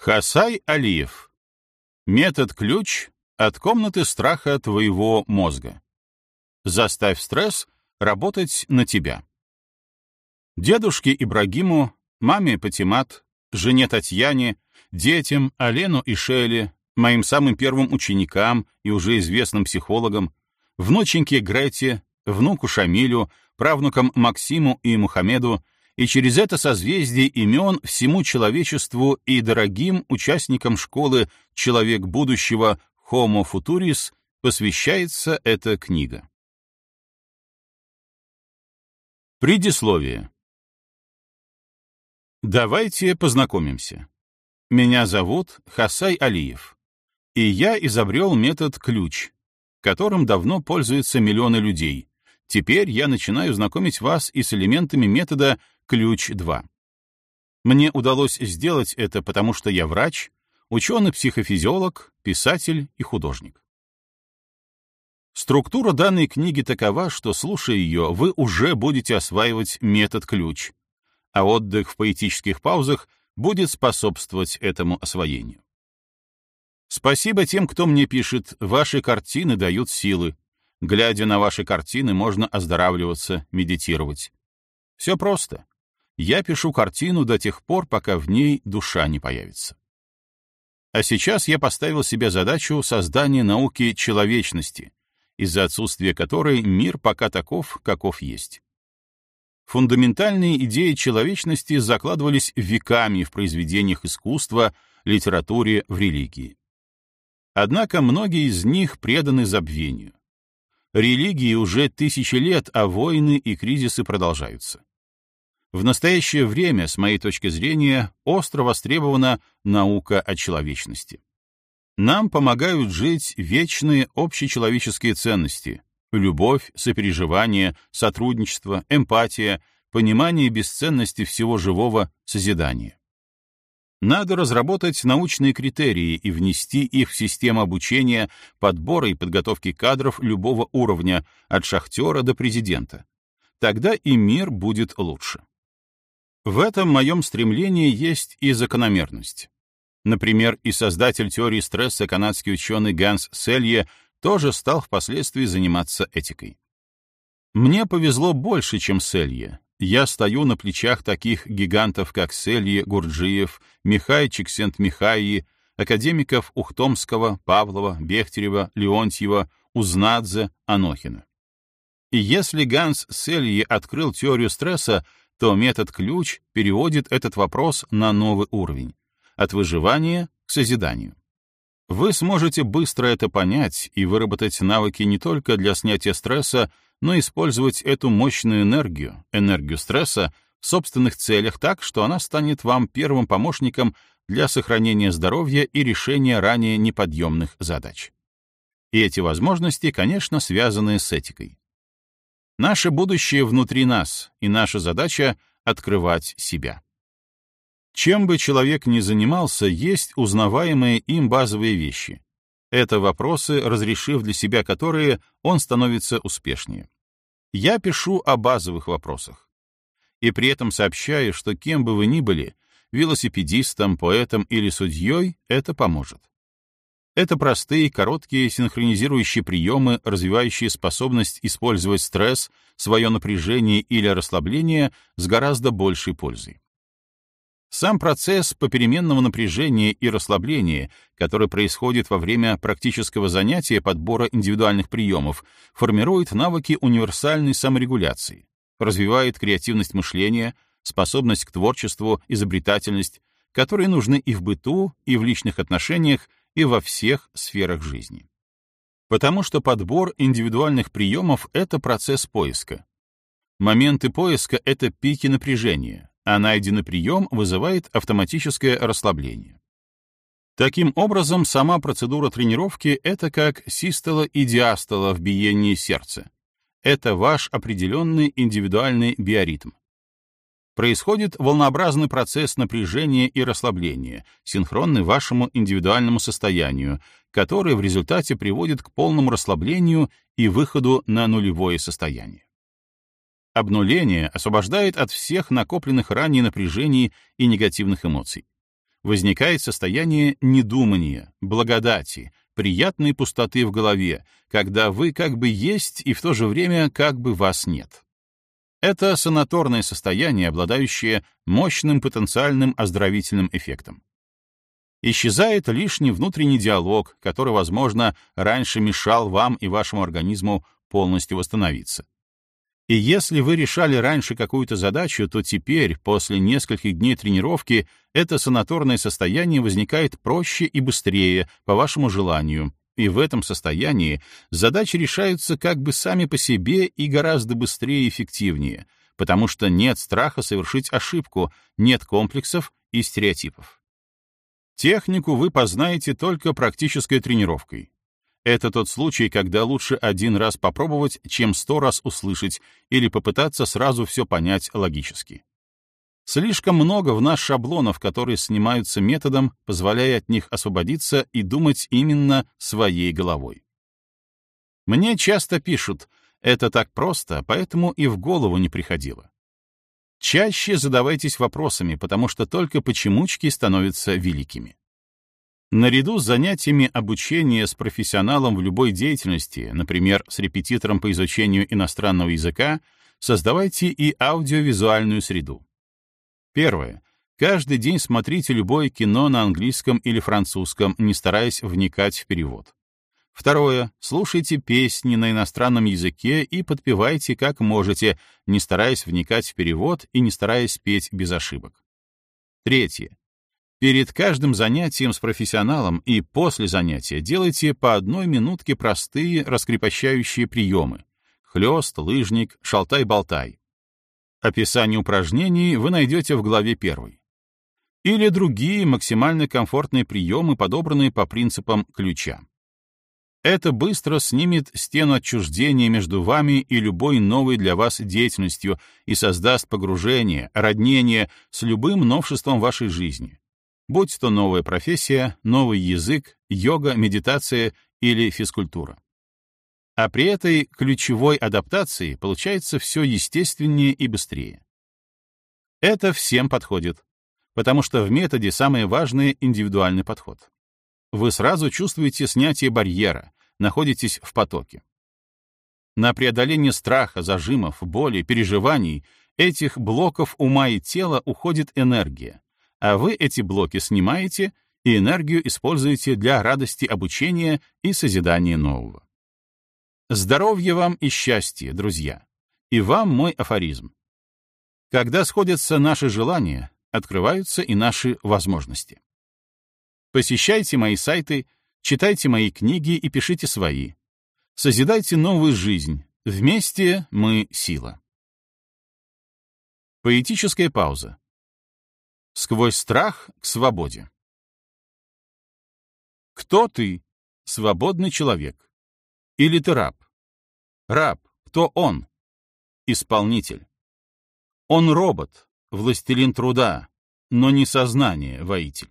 Хасай Алиев. Метод ключ от комнаты страха твоего мозга. Заставь стресс работать на тебя. Дедушке Ибрагиму, маме Патимат, жене Татьяне, детям Алену и Шеле, моим самым первым ученикам и уже известным психологам, внученьке Грете, внуку Шамилю, правнукам Максиму и Мухаммеду, и через это созвездие имен всему человечеству и дорогим участникам школы «Человек будущего» Homo Futuris посвящается эта книга. Предисловие. Давайте познакомимся. Меня зовут Хасай Алиев, и я изобрел метод ключ, которым давно пользуются миллионы людей. Теперь я начинаю знакомить вас и с элементами метода ключ-2. Мне удалось сделать это, потому что я врач, ученый-психофизиолог, писатель и художник. Структура данной книги такова, что, слушая ее, вы уже будете осваивать метод ключ, а отдых в поэтических паузах будет способствовать этому освоению. Спасибо тем, кто мне пишет, ваши картины дают силы. Глядя на ваши картины, можно оздоравливаться, медитировать. Все просто. Я пишу картину до тех пор, пока в ней душа не появится. А сейчас я поставил себе задачу создания науки человечности, из-за отсутствия которой мир пока таков, каков есть. Фундаментальные идеи человечности закладывались веками в произведениях искусства, литературе, в религии. Однако многие из них преданы забвению. Религии уже тысячи лет, а войны и кризисы продолжаются. В настоящее время, с моей точки зрения, остро востребована наука о человечности. Нам помогают жить вечные общечеловеческие ценности — любовь, сопереживание, сотрудничество, эмпатия, понимание бесценности всего живого, созидание. Надо разработать научные критерии и внести их в систему обучения, подбора и подготовки кадров любого уровня, от шахтера до президента. Тогда и мир будет лучше. В этом моем стремлении есть и закономерность. Например, и создатель теории стресса канадский ученый Ганс Селье тоже стал впоследствии заниматься этикой. Мне повезло больше, чем Селье. Я стою на плечах таких гигантов, как Селье, Гурджиев, Михай Чиксент-Михайи, академиков Ухтомского, Павлова, Бехтерева, Леонтьева, Узнадзе, Анохина. И если Ганс Селье открыл теорию стресса, то метод ключ переводит этот вопрос на новый уровень — от выживания к созиданию. Вы сможете быстро это понять и выработать навыки не только для снятия стресса, но использовать эту мощную энергию, энергию стресса, в собственных целях так, что она станет вам первым помощником для сохранения здоровья и решения ранее неподъемных задач. И эти возможности, конечно, связаны с этикой. Наше будущее внутри нас, и наша задача — открывать себя. Чем бы человек ни занимался, есть узнаваемые им базовые вещи. Это вопросы, разрешив для себя которые, он становится успешнее. Я пишу о базовых вопросах. И при этом сообщаю, что кем бы вы ни были, велосипедистом, поэтом или судьей, это поможет. Это простые, короткие синхронизирующие приемы, развивающие способность использовать стресс, свое напряжение или расслабление с гораздо большей пользой. Сам процесс попеременного напряжения и расслабления, который происходит во время практического занятия подбора индивидуальных приемов, формирует навыки универсальной саморегуляции, развивает креативность мышления, способность к творчеству, изобретательность, которые нужны и в быту, и в личных отношениях, и во всех сферах жизни. Потому что подбор индивидуальных приемов — это процесс поиска. Моменты поиска — это пики напряжения, а найденный прием вызывает автоматическое расслабление. Таким образом, сама процедура тренировки — это как систола и диастола в биении сердца. Это ваш определенный индивидуальный биоритм происходит волнообразный процесс напряжения и расслабления, синхронный вашему индивидуальному состоянию, который в результате приводит к полному расслаблению и выходу на нулевое состояние. Обнуление освобождает от всех накопленных ранее напряжений и негативных эмоций. возникает состояние недумания, благодати, приятной пустоты в голове, когда вы как бы есть и в то же время как бы вас нет. Это санаторное состояние, обладающее мощным потенциальным оздоровительным эффектом. Исчезает лишний внутренний диалог, который, возможно, раньше мешал вам и вашему организму полностью восстановиться. И если вы решали раньше какую-то задачу, то теперь, после нескольких дней тренировки, это санаторное состояние возникает проще и быстрее, по вашему желанию, и в этом состоянии задачи решаются как бы сами по себе и гораздо быстрее и эффективнее, потому что нет страха совершить ошибку, нет комплексов и стереотипов. Технику вы познаете только практической тренировкой. Это тот случай, когда лучше один раз попробовать, чем сто раз услышать или попытаться сразу все понять логически. Слишком много в нас шаблонов, которые снимаются методом, позволяя от них освободиться и думать именно своей головой. Мне часто пишут, это так просто, поэтому и в голову не приходило. Чаще задавайтесь вопросами, потому что только почемучки становятся великими. Наряду с занятиями обучения с профессионалом в любой деятельности, например, с репетитором по изучению иностранного языка, создавайте и аудиовизуальную среду. Первое. Каждый день смотрите любое кино на английском или французском, не стараясь вникать в перевод. Второе. Слушайте песни на иностранном языке и подпевайте как можете, не стараясь вникать в перевод и не стараясь петь без ошибок. Третье. Перед каждым занятием с профессионалом и после занятия делайте по одной минутке простые раскрепощающие приемы. Хлёст, лыжник, шалтай-болтай. Описание упражнений вы найдете в главе первой. Или другие максимально комфортные приемы, подобранные по принципам ключа. Это быстро снимет стену отчуждения между вами и любой новой для вас деятельностью и создаст погружение, роднение с любым новшеством вашей жизни, будь то новая профессия, новый язык, йога, медитация или физкультура. А при этой ключевой адаптации получается все естественнее и быстрее. Это всем подходит, потому что в методе самое важное — индивидуальный подход. Вы сразу чувствуете снятие барьера, находитесь в потоке. На преодоление страха, зажимов, боли, переживаний, этих блоков ума и тела уходит энергия, а вы эти блоки снимаете и энергию используете для радости обучения и созидания нового. Здоровья вам и счастья, друзья! И вам мой афоризм. Когда сходятся наши желания, открываются и наши возможности. Посещайте мои сайты, читайте мои книги и пишите свои. Созидайте новую жизнь. Вместе мы — сила. Поэтическая пауза. Сквозь страх к свободе. Кто ты, свободный человек? Или ты раб? Раб, кто он? Исполнитель. Он робот, властелин труда, но не сознание, воитель.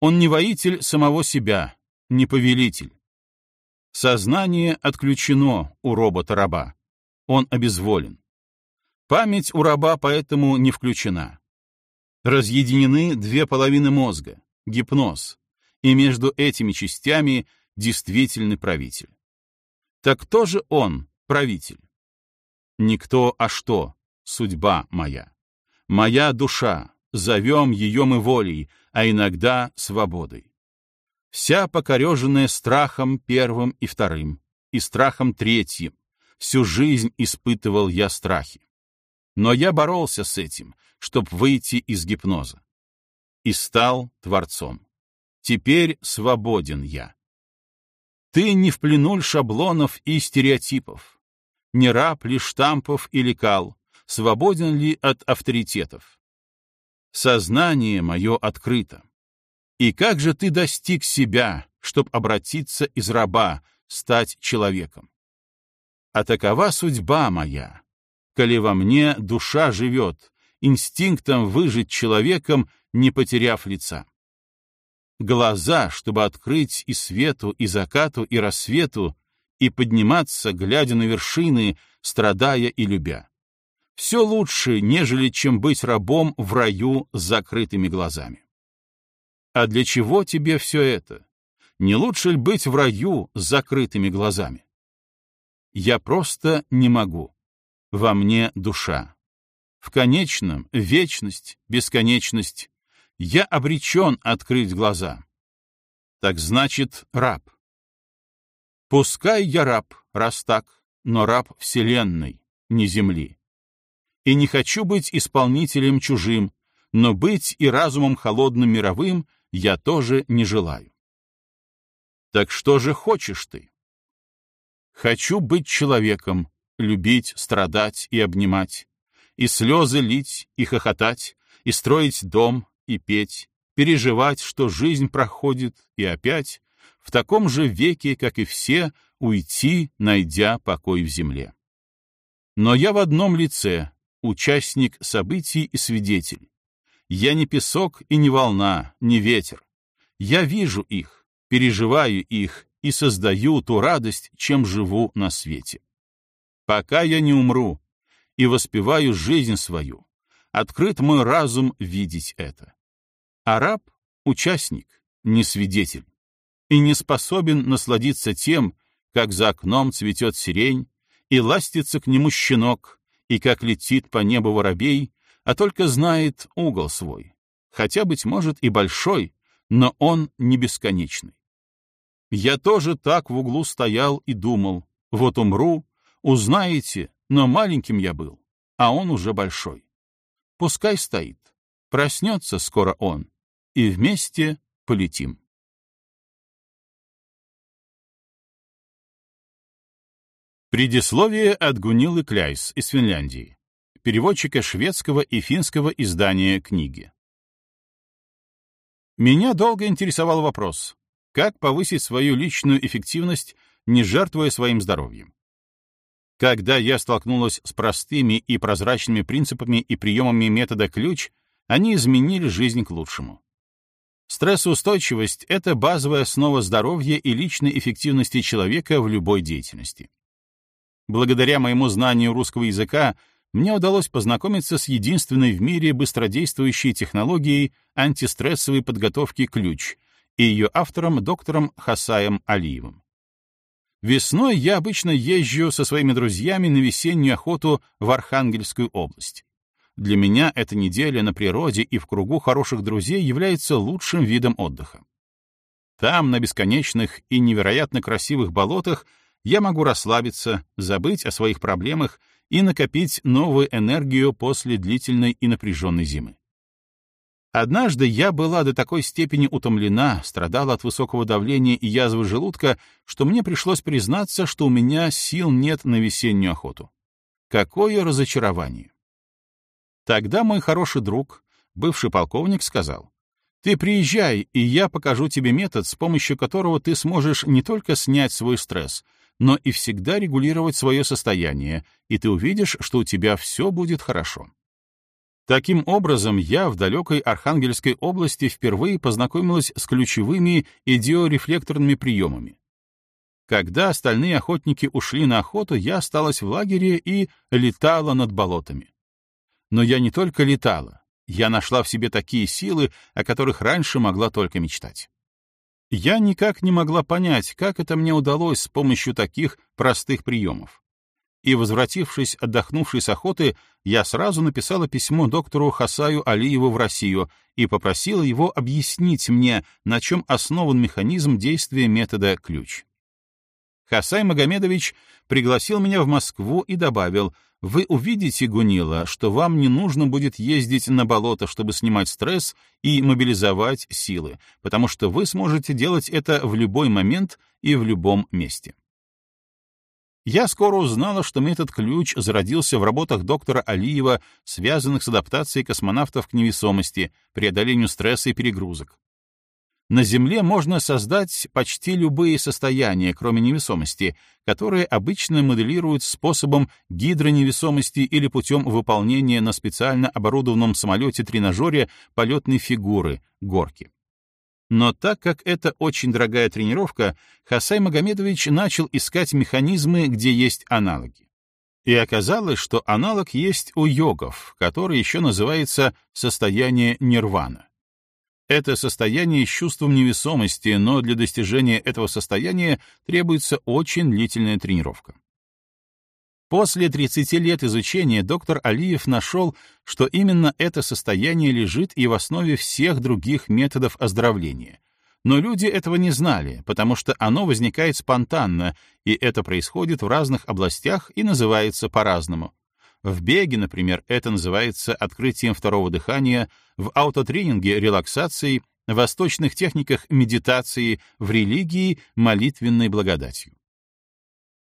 Он не воитель самого себя, не повелитель. Сознание отключено у робота-раба. Он обезволен. Память у раба поэтому не включена. Разъединены две половины мозга, гипноз, и между этими частями действительный правитель. Так кто же он, правитель? Никто, а что, судьба моя. Моя душа, зовем ее мы волей, а иногда свободой. Вся покореженная страхом первым и вторым, и страхом третьим, всю жизнь испытывал я страхи. Но я боролся с этим, чтобы выйти из гипноза. И стал творцом. Теперь свободен я. Ты не в плену шаблонов и стереотипов, не раб ли штампов и лекал, свободен ли от авторитетов. Сознание мое открыто. И как же ты достиг себя, чтоб обратиться из раба, стать человеком? А такова судьба моя, коли во мне душа живет, инстинктом выжить человеком, не потеряв лица. Глаза, чтобы открыть и свету, и закату, и рассвету, и подниматься, глядя на вершины, страдая и любя. Все лучше, нежели чем быть рабом в раю с закрытыми глазами. А для чего тебе все это? Не лучше ли быть в раю с закрытыми глазами? Я просто не могу. Во мне душа. В конечном — вечность, бесконечность. Я обречен открыть глаза. Так значит, раб. Пускай я раб, раз так, но раб Вселенной, не Земли. И не хочу быть исполнителем чужим, но быть и разумом холодным мировым я тоже не желаю. Так что же хочешь ты? Хочу быть человеком, любить, страдать и обнимать, и слезы лить, и хохотать, и строить дом, и петь, переживать, что жизнь проходит, и опять, в таком же веке, как и все, уйти, найдя покой в земле. Но я в одном лице, участник событий и свидетель. Я не песок и не волна, не ветер. Я вижу их, переживаю их и создаю ту радость, чем живу на свете. Пока я не умру и воспеваю жизнь свою, открыт мой разум видеть это. А раб — участник, не свидетель, и не способен насладиться тем, как за окном цветет сирень, и ластится к нему щенок, и как летит по небу воробей, а только знает угол свой, хотя, быть может, и большой, но он не бесконечный. Я тоже так в углу стоял и думал, вот умру, узнаете, но маленьким я был, а он уже большой. Пускай стоит, проснется скоро он, и вместе полетим. Предисловие от Гунилы Кляйс из Финляндии переводчика шведского и финского издания книги. Меня долго интересовал вопрос, как повысить свою личную эффективность, не жертвуя своим здоровьем. Когда я столкнулась с простыми и прозрачными принципами и приемами метода ключ, они изменили жизнь к лучшему. Стрессоустойчивость — это базовая основа здоровья и личной эффективности человека в любой деятельности. Благодаря моему знанию русского языка мне удалось познакомиться с единственной в мире быстродействующей технологией антистрессовой подготовки «Ключ» и ее автором доктором Хасаем Алиевым. Весной я обычно езжу со своими друзьями на весеннюю охоту в Архангельскую область. Для меня эта неделя на природе и в кругу хороших друзей является лучшим видом отдыха. Там, на бесконечных и невероятно красивых болотах, я могу расслабиться, забыть о своих проблемах и накопить новую энергию после длительной и напряженной зимы. Однажды я была до такой степени утомлена, страдала от высокого давления и язвы желудка, что мне пришлось признаться, что у меня сил нет на весеннюю охоту. Какое разочарование! Тогда мой хороший друг, бывший полковник, сказал, «Ты приезжай, и я покажу тебе метод, с помощью которого ты сможешь не только снять свой стресс, но и всегда регулировать свое состояние, и ты увидишь, что у тебя все будет хорошо. Таким образом, я в далекой Архангельской области впервые познакомилась с ключевыми идиорефлекторными приемами. Когда остальные охотники ушли на охоту, я осталась в лагере и летала над болотами. Но я не только летала, я нашла в себе такие силы, о которых раньше могла только мечтать. Я никак не могла понять, как это мне удалось с помощью таких простых приемов. И, возвратившись отдохнувшей с охоты, я сразу написала письмо доктору Хасаю Алиеву в Россию и попросила его объяснить мне, на чем основан механизм действия метода «ключ». Хасай Магомедович пригласил меня в Москву и добавил — вы увидите, Гунила, что вам не нужно будет ездить на болото, чтобы снимать стресс и мобилизовать силы, потому что вы сможете делать это в любой момент и в любом месте. Я скоро узнала, что метод ключ зародился в работах доктора Алиева, связанных с адаптацией космонавтов к невесомости, преодолению стресса и перегрузок. На Земле можно создать почти любые состояния, кроме невесомости, которые обычно моделируют способом гидроневесомости или путем выполнения на специально оборудованном самолете-тренажере полетной фигуры — горки. Но так как это очень дорогая тренировка, Хасай Магомедович начал искать механизмы, где есть аналоги. И оказалось, что аналог есть у йогов, который еще называется состояние нирвана. Это состояние с чувством невесомости, но для достижения этого состояния требуется очень длительная тренировка. После 30 лет изучения доктор Алиев нашел, что именно это состояние лежит и в основе всех других методов оздоровления. Но люди этого не знали, потому что оно возникает спонтанно, и это происходит в разных областях и называется по-разному. В беге, например, это называется открытием второго дыхания, в аутотренинге — релаксацией, в восточных техниках — медитации, в религии — молитвенной благодатью.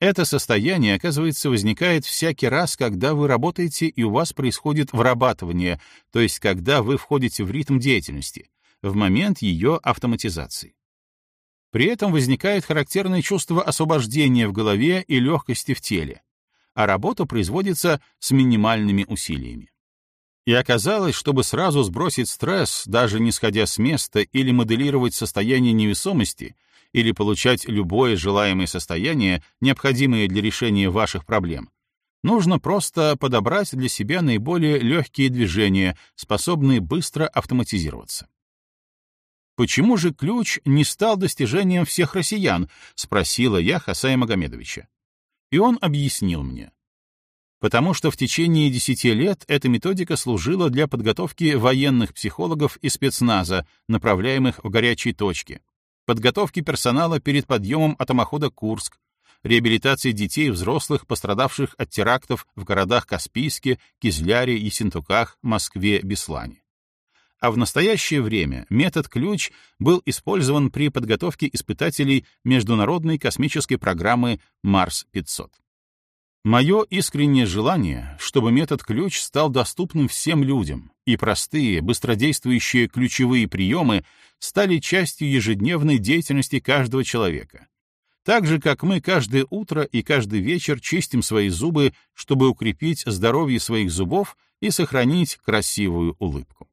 Это состояние, оказывается, возникает всякий раз, когда вы работаете и у вас происходит вырабатывание, то есть когда вы входите в ритм деятельности, в момент ее автоматизации. При этом возникает характерное чувство освобождения в голове и легкости в теле, а работа производится с минимальными усилиями. И оказалось, чтобы сразу сбросить стресс, даже не сходя с места или моделировать состояние невесомости, или получать любое желаемое состояние, необходимое для решения ваших проблем, нужно просто подобрать для себя наиболее легкие движения, способные быстро автоматизироваться. «Почему же ключ не стал достижением всех россиян?» — спросила я Хасая Магомедовича. И он объяснил мне потому что в течение десяти лет эта методика служила для подготовки военных психологов и спецназа, направляемых в горячие точки, подготовки персонала перед подъемом атомохода «Курск», реабилитации детей и взрослых, пострадавших от терактов в городах Каспийске, Кизляре, Ессентуках, Москве, Беслане. А в настоящее время метод «Ключ» был использован при подготовке испытателей Международной космической программы «Марс-500». Мое искреннее желание, чтобы метод ключ стал доступным всем людям, и простые, быстродействующие ключевые приемы стали частью ежедневной деятельности каждого человека. Так же, как мы каждое утро и каждый вечер чистим свои зубы, чтобы укрепить здоровье своих зубов и сохранить красивую улыбку.